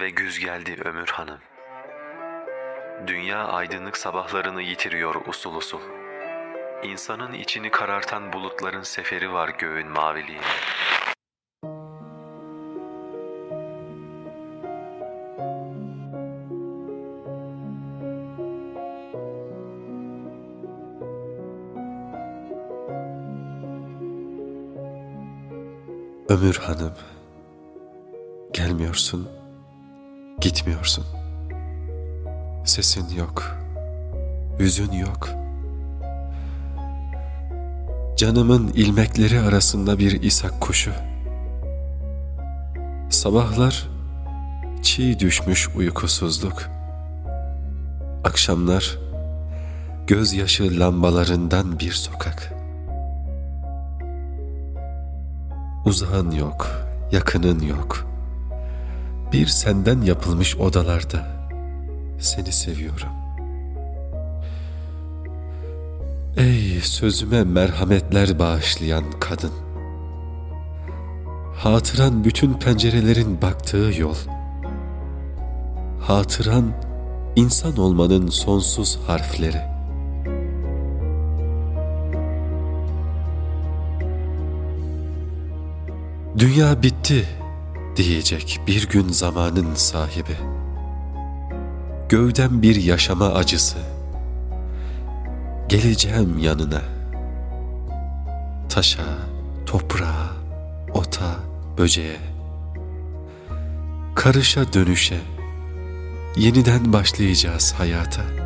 Ve güz geldi Ömür Hanım. Dünya aydınlık sabahlarını yitiriyor usul usul. İnsanın içini karartan bulutların seferi var göğün maviliğinde. Ömür Hanım, gelmiyorsun, gitmiyorsun. Sesin yok, yüzün yok. Canımın ilmekleri arasında bir isak kuşu. Sabahlar çiğ düşmüş uykusuzluk. Akşamlar gözyaşı lambalarından bir sokak.'' Uzağın yok, yakının yok. Bir senden yapılmış odalarda seni seviyorum. Ey sözüme merhametler bağışlayan kadın. Hatıran bütün pencerelerin baktığı yol. Hatıran insan olmanın sonsuz harfleri. Dünya bitti diyecek bir gün zamanın sahibi. Gövden bir yaşama acısı. Geleceğim yanına. Taşa, toprağa, ota, böceğe. Karışa dönüşe. Yeniden başlayacağız hayata.''